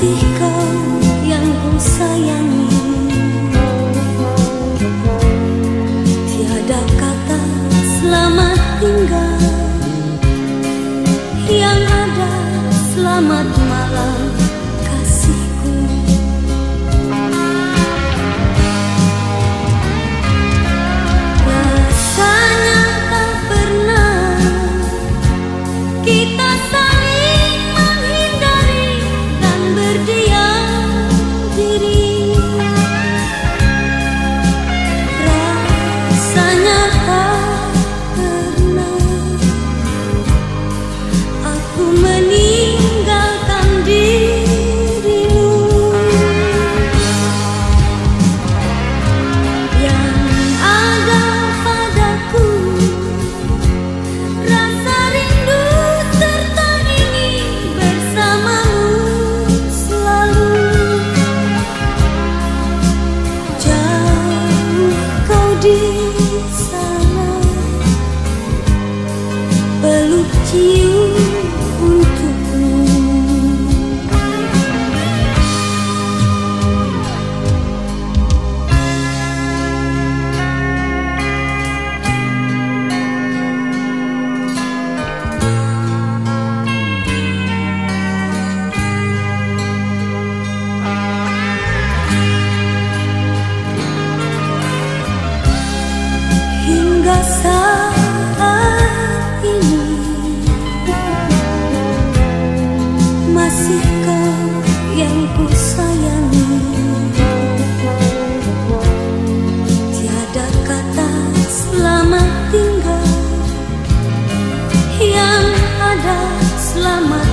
masih kau yang ku sayangi hingga selamat